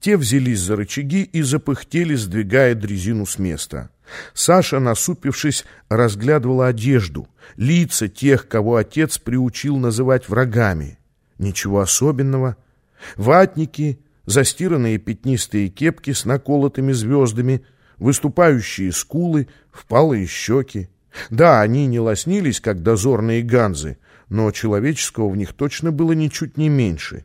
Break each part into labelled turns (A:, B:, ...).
A: Те взялись за рычаги и запыхтели, сдвигая дрезину с места. Саша, насупившись, разглядывала одежду, лица тех, кого отец приучил называть врагами. Ничего особенного. Ватники, застиранные пятнистые кепки с наколотыми звездами, выступающие скулы, впалые щеки. Да, они не лоснились, как дозорные ганзы, но человеческого в них точно было ничуть не меньше.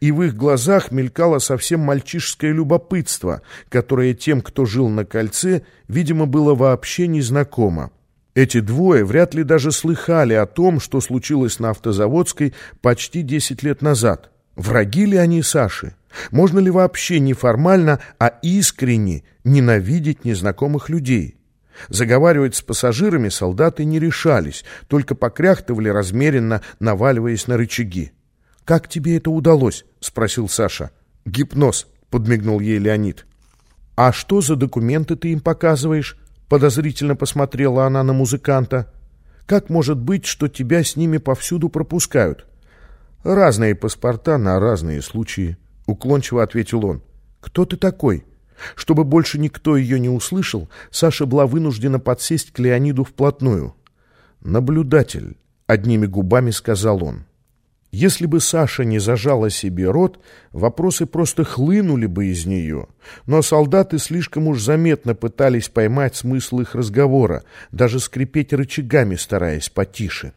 A: И в их глазах мелькало совсем мальчишеское любопытство, которое тем, кто жил на кольце, видимо, было вообще незнакомо. Эти двое вряд ли даже слыхали о том, что случилось на Автозаводской почти 10 лет назад. Враги ли они Саши? Можно ли вообще не формально, а искренне ненавидеть незнакомых людей? Заговаривать с пассажирами солдаты не решались, только покряхтывали размеренно, наваливаясь на рычаги. «Как тебе это удалось?» — спросил Саша. «Гипноз», — подмигнул ей Леонид. «А что за документы ты им показываешь?» — подозрительно посмотрела она на музыканта. «Как может быть, что тебя с ними повсюду пропускают?» «Разные паспорта на разные случаи», — уклончиво ответил он. «Кто ты такой?» Чтобы больше никто ее не услышал, Саша была вынуждена подсесть к Леониду вплотную. «Наблюдатель», — одними губами сказал он. Если бы Саша не зажала себе рот, вопросы просто хлынули бы из нее. Но солдаты слишком уж заметно пытались поймать смысл их разговора, даже скрипеть рычагами, стараясь потише.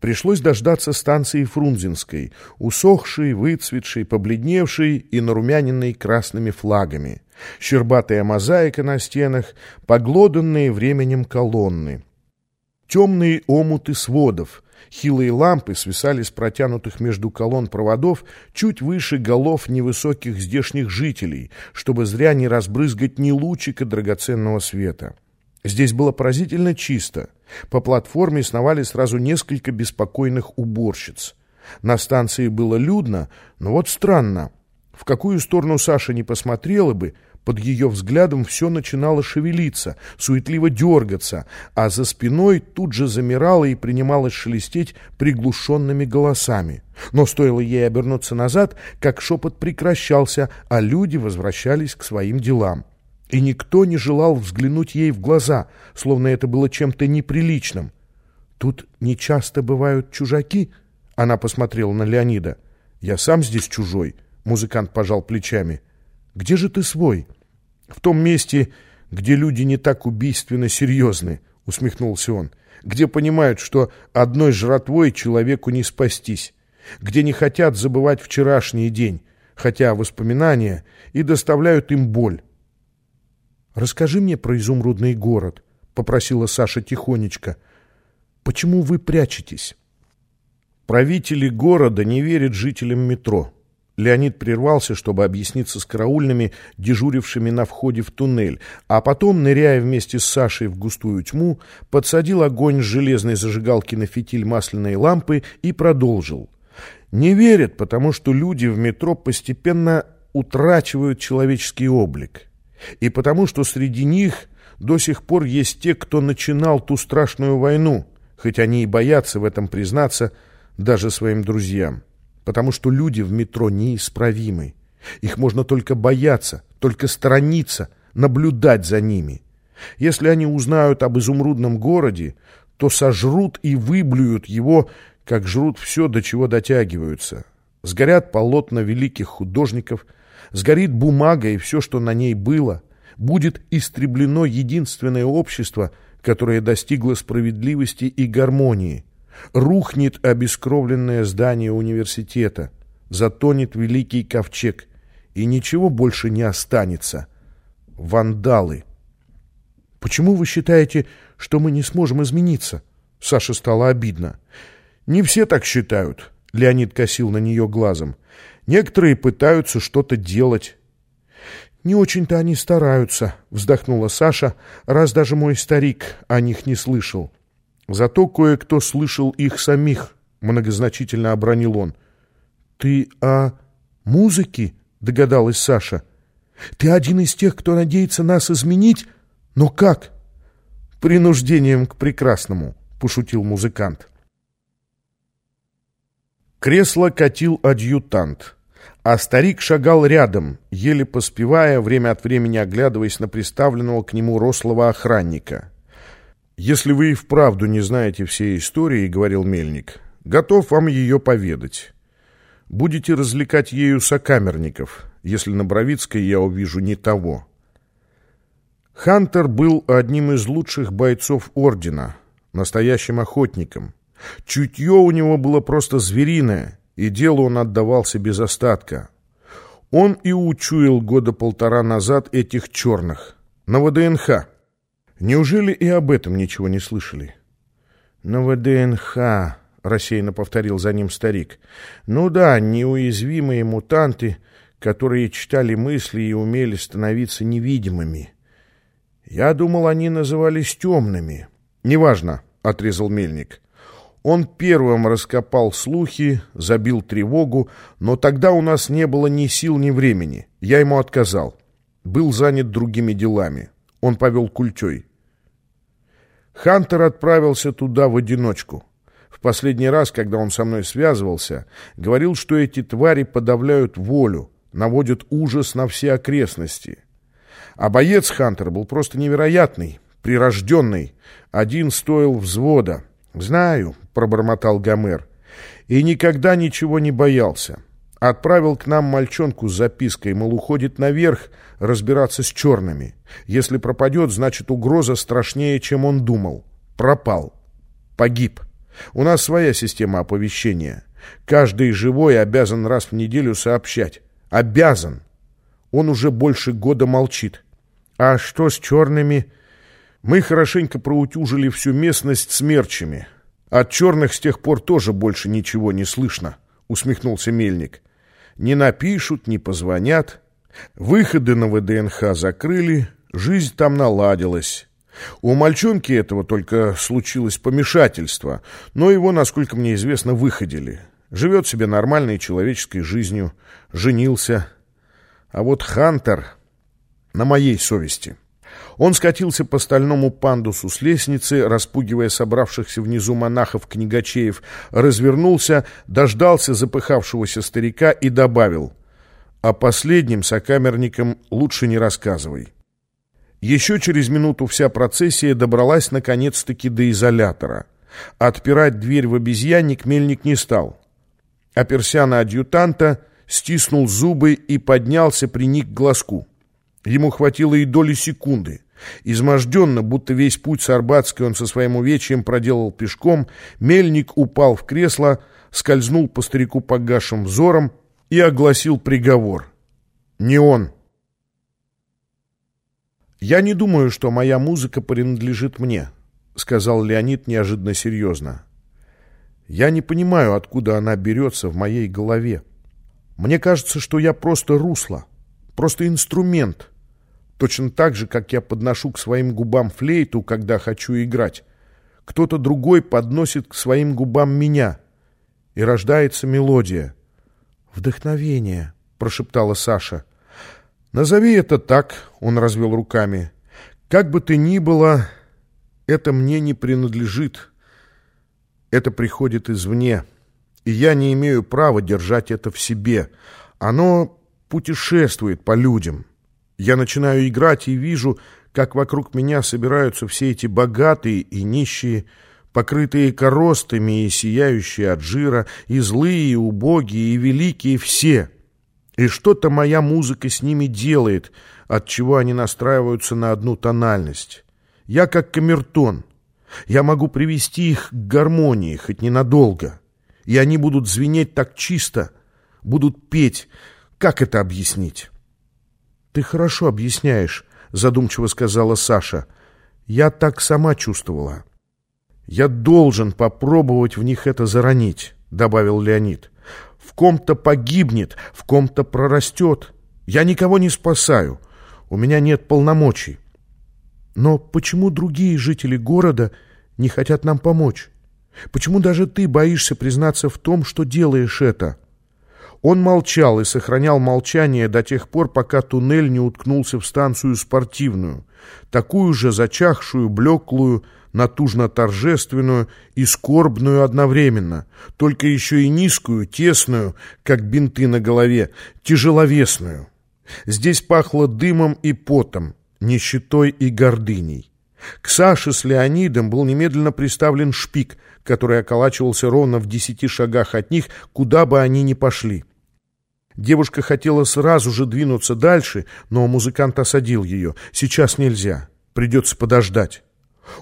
A: Пришлось дождаться станции Фрунзенской, усохшей, выцветшей, побледневшей и нарумяненной красными флагами. Щербатая мозаика на стенах, поглоданные временем колонны. Темные омуты сводов, хилые лампы свисали с протянутых между колонн проводов чуть выше голов невысоких здешних жителей, чтобы зря не разбрызгать ни лучика драгоценного света. Здесь было поразительно чисто. По платформе сновали сразу несколько беспокойных уборщиц. На станции было людно, но вот странно. В какую сторону Саша не посмотрела бы, под ее взглядом все начинало шевелиться, суетливо дергаться, а за спиной тут же замирало и принималось шелестеть приглушенными голосами. Но стоило ей обернуться назад, как шепот прекращался, а люди возвращались к своим делам и никто не желал взглянуть ей в глаза, словно это было чем-то неприличным. «Тут нечасто бывают чужаки?» Она посмотрела на Леонида. «Я сам здесь чужой», — музыкант пожал плечами. «Где же ты свой?» «В том месте, где люди не так убийственно серьезны», — усмехнулся он. «Где понимают, что одной жратвой человеку не спастись, где не хотят забывать вчерашний день, хотя воспоминания и доставляют им боль». «Расскажи мне про изумрудный город», — попросила Саша тихонечко. «Почему вы прячетесь?» Правители города не верят жителям метро. Леонид прервался, чтобы объясниться с караульными, дежурившими на входе в туннель, а потом, ныряя вместе с Сашей в густую тьму, подсадил огонь с железной зажигалки на фитиль масляной лампы и продолжил. Не верят, потому что люди в метро постепенно утрачивают человеческий облик и потому, что среди них до сих пор есть те, кто начинал ту страшную войну, хоть они и боятся в этом признаться даже своим друзьям, потому что люди в метро неисправимы. Их можно только бояться, только сторониться, наблюдать за ними. Если они узнают об изумрудном городе, то сожрут и выблюют его, как жрут все, до чего дотягиваются. Сгорят полотна великих художников – сгорит бумага и все, что на ней было, будет истреблено единственное общество, которое достигло справедливости и гармонии, рухнет обескровленное здание университета, затонет великий ковчег, и ничего больше не останется. Вандалы. «Почему вы считаете, что мы не сможем измениться?» Саше стало обидно. «Не все так считают», — Леонид косил на нее глазом. Некоторые пытаются что-то делать. «Не очень-то они стараются», — вздохнула Саша, раз даже мой старик о них не слышал. «Зато кое-кто слышал их самих», — многозначительно обронил он. «Ты о музыке?» — догадалась Саша. «Ты один из тех, кто надеется нас изменить? Но как?» «Принуждением к прекрасному», — пошутил музыкант. Кресло катил адъютант. А старик шагал рядом, еле поспевая, время от времени оглядываясь на приставленного к нему рослого охранника. «Если вы и вправду не знаете всей истории, — говорил Мельник, — готов вам ее поведать. Будете развлекать ею сокамерников, если на Бровицкой я увижу не того». Хантер был одним из лучших бойцов Ордена, настоящим охотником. Чутье у него было просто звериное — и делу он отдавался без остатка. Он и учуял года полтора назад этих черных, на ВДНХ. Неужели и об этом ничего не слышали? «На ВДНХ», — рассеянно повторил за ним старик. «Ну да, неуязвимые мутанты, которые читали мысли и умели становиться невидимыми. Я думал, они назывались темными». «Неважно», — отрезал Мельник. Он первым раскопал слухи, забил тревогу, но тогда у нас не было ни сил, ни времени. Я ему отказал. Был занят другими делами. Он повел культей. Хантер отправился туда в одиночку. В последний раз, когда он со мной связывался, говорил, что эти твари подавляют волю, наводят ужас на все окрестности. А боец Хантер был просто невероятный, прирожденный. Один стоил взвода — «Знаю», — пробормотал Гомер, — «и никогда ничего не боялся. Отправил к нам мальчонку с запиской, мол, уходит наверх разбираться с черными. Если пропадет, значит, угроза страшнее, чем он думал. Пропал. Погиб. У нас своя система оповещения. Каждый живой обязан раз в неделю сообщать. Обязан. Он уже больше года молчит. А что с черными? Мы хорошенько проутюжили всю местность смерчами. От черных с тех пор тоже больше ничего не слышно, усмехнулся Мельник. Не напишут, не позвонят. Выходы на ВДНХ закрыли, жизнь там наладилась. У мальчонки этого только случилось помешательство, но его, насколько мне известно, выходили. Живет себе нормальной человеческой жизнью, женился. А вот Хантер на моей совести. Он скатился по стальному пандусу с лестницы, распугивая собравшихся внизу монахов-книгачеев, развернулся, дождался запыхавшегося старика и добавил «О последнем сокамерникам лучше не рассказывай». Еще через минуту вся процессия добралась наконец-таки до изолятора. Отпирать дверь в обезьянник мельник не стал. Оперся на адъютанта, стиснул зубы и поднялся, приник к глазку. Ему хватило и доли секунды. Изможденно, будто весь путь с Арбатской он со своим увечьем проделал пешком, мельник упал в кресло, скользнул по старику погашим взором и огласил приговор. Не он. «Я не думаю, что моя музыка принадлежит мне», — сказал Леонид неожиданно серьезно. «Я не понимаю, откуда она берется в моей голове. Мне кажется, что я просто русло, просто инструмент, Точно так же, как я подношу к своим губам флейту, когда хочу играть. Кто-то другой подносит к своим губам меня. И рождается мелодия. «Вдохновение», — прошептала Саша. «Назови это так», — он развел руками. «Как бы ты ни было, это мне не принадлежит. Это приходит извне, и я не имею права держать это в себе. Оно путешествует по людям». Я начинаю играть и вижу, как вокруг меня собираются все эти богатые и нищие, покрытые коростами и сияющие от жира, и злые, и убогие, и великие все. И что-то моя музыка с ними делает, от чего они настраиваются на одну тональность. Я как камертон. Я могу привести их к гармонии, хоть ненадолго. И они будут звенеть так чисто, будут петь. Как это объяснить? «Ты хорошо объясняешь», — задумчиво сказала Саша. «Я так сама чувствовала». «Я должен попробовать в них это заронить», — добавил Леонид. «В ком-то погибнет, в ком-то прорастет. Я никого не спасаю. У меня нет полномочий». «Но почему другие жители города не хотят нам помочь? Почему даже ты боишься признаться в том, что делаешь это?» Он молчал и сохранял молчание до тех пор, пока туннель не уткнулся в станцию спортивную, такую же зачахшую, блеклую, натужно-торжественную и скорбную одновременно, только еще и низкую, тесную, как бинты на голове, тяжеловесную. Здесь пахло дымом и потом, нищетой и гордыней. К Саше с Леонидом был немедленно приставлен шпик, который околачивался ровно в десяти шагах от них, куда бы они ни пошли. Девушка хотела сразу же двинуться дальше, но музыкант осадил ее. «Сейчас нельзя. Придется подождать».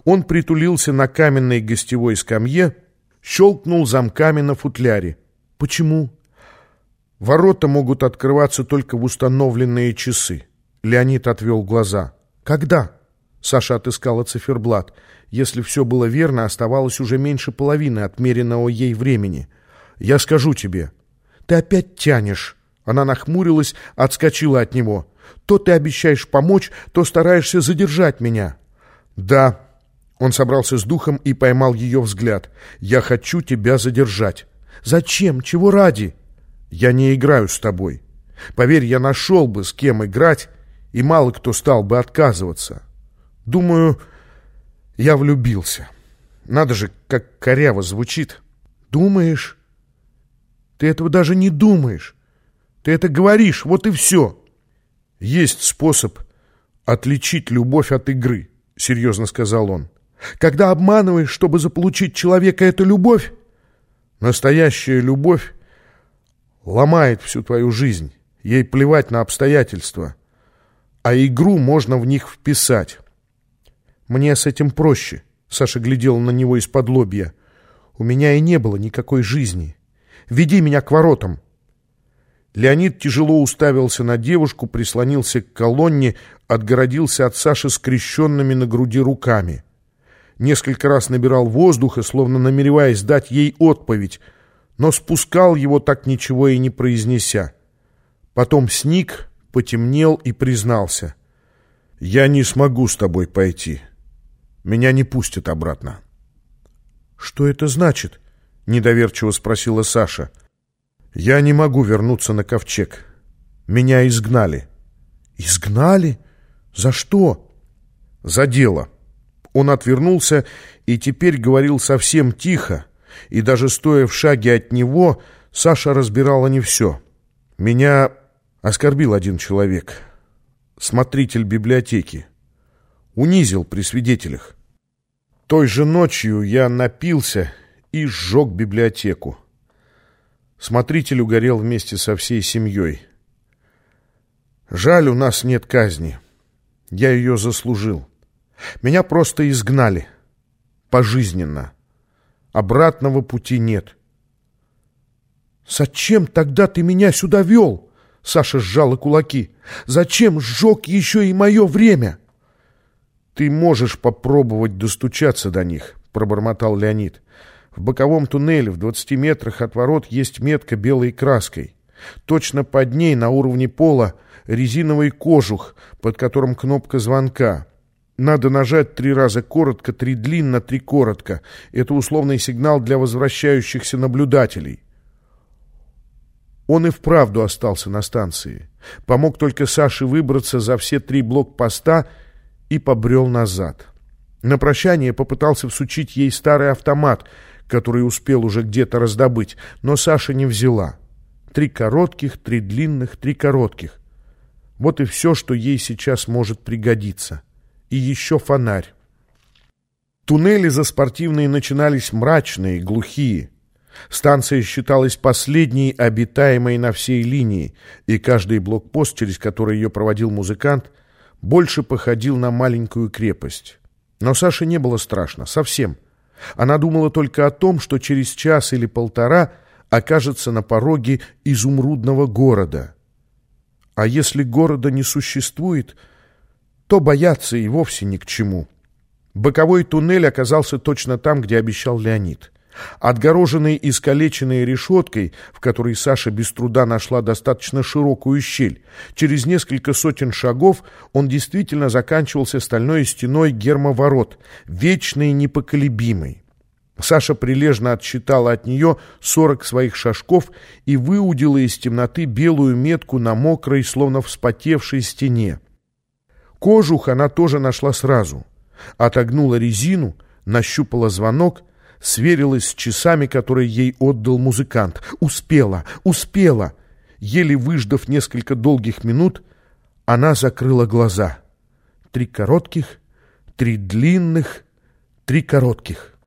A: Он притулился на каменной гостевой скамье, щелкнул замками на футляре. «Почему?» «Ворота могут открываться только в установленные часы». Леонид отвел глаза. «Когда?» Саша отыскала циферблат. Если все было верно, оставалось уже меньше половины отмеренного ей времени. «Я скажу тебе». «Ты опять тянешь». Она нахмурилась, отскочила от него. «То ты обещаешь помочь, то стараешься задержать меня». «Да». Он собрался с духом и поймал ее взгляд. «Я хочу тебя задержать». «Зачем? Чего ради?» «Я не играю с тобой. Поверь, я нашел бы, с кем играть, и мало кто стал бы отказываться. Думаю, я влюбился. Надо же, как коряво звучит. Думаешь? Ты этого даже не думаешь. Ты это говоришь, вот и все. Есть способ отличить любовь от игры, серьезно сказал он. Когда обманываешь, чтобы заполучить человека, это любовь? Настоящая любовь ломает всю твою жизнь. Ей плевать на обстоятельства. А игру можно в них вписать. Мне с этим проще. Саша глядел на него из-под лобья. У меня и не было никакой жизни. Веди меня к воротам. Леонид тяжело уставился на девушку, прислонился к колонне, отгородился от Саши скрещенными на груди руками. Несколько раз набирал воздуха, словно намереваясь дать ей отповедь, но спускал его так ничего и не произнеся. Потом сник, потемнел и признался. «Я не смогу с тобой пойти. Меня не пустят обратно». «Что это значит?» — недоверчиво спросила Саша. — я не могу вернуться на ковчег. Меня изгнали. Изгнали? За что? За дело. Он отвернулся и теперь говорил совсем тихо, и даже стоя в шаге от него, Саша разбирала не все. Меня оскорбил один человек, смотритель библиотеки. Унизил при свидетелях. Той же ночью я напился и сжег библиотеку. Смотритель угорел вместе со всей семьей. Жаль, у нас нет казни. Я ее заслужил. Меня просто изгнали. Пожизненно. Обратного пути нет. «Зачем тогда ты меня сюда вел?» Саша сжала кулаки. «Зачем сжег еще и мое время?» «Ты можешь попробовать достучаться до них», — пробормотал Леонид. В боковом туннеле в 20 метрах от ворот есть метка белой краской. Точно под ней, на уровне пола, резиновый кожух, под которым кнопка звонка. Надо нажать три раза коротко, три длинно, три коротко. Это условный сигнал для возвращающихся наблюдателей. Он и вправду остался на станции. Помог только Саше выбраться за все три блокпоста и побрел назад. На прощание попытался всучить ей старый автомат — который успел уже где-то раздобыть, но Саша не взяла. Три коротких, три длинных, три коротких. Вот и все, что ей сейчас может пригодиться. И еще фонарь. Туннели за спортивные начинались мрачные, глухие. Станция считалась последней обитаемой на всей линии, и каждый блокпост, через который ее проводил музыкант, больше походил на маленькую крепость. Но Саше не было страшно, совсем. Она думала только о том, что через час или полтора окажется на пороге изумрудного города. А если города не существует, то бояться и вовсе ни к чему. Боковой туннель оказался точно там, где обещал Леонид. Отгороженный искалеченной решеткой, в которой Саша без труда нашла достаточно широкую щель, через несколько сотен шагов он действительно заканчивался стальной стеной гермоворот, вечной и непоколебимой. Саша прилежно отсчитала от нее сорок своих шажков и выудила из темноты белую метку на мокрой, словно вспотевшей стене. Кожух она тоже нашла сразу. Отогнула резину — Нащупала звонок, сверилась с часами, которые ей отдал музыкант. Успела, успела. Еле выждав несколько долгих минут, она закрыла глаза. Три коротких, три длинных, три коротких.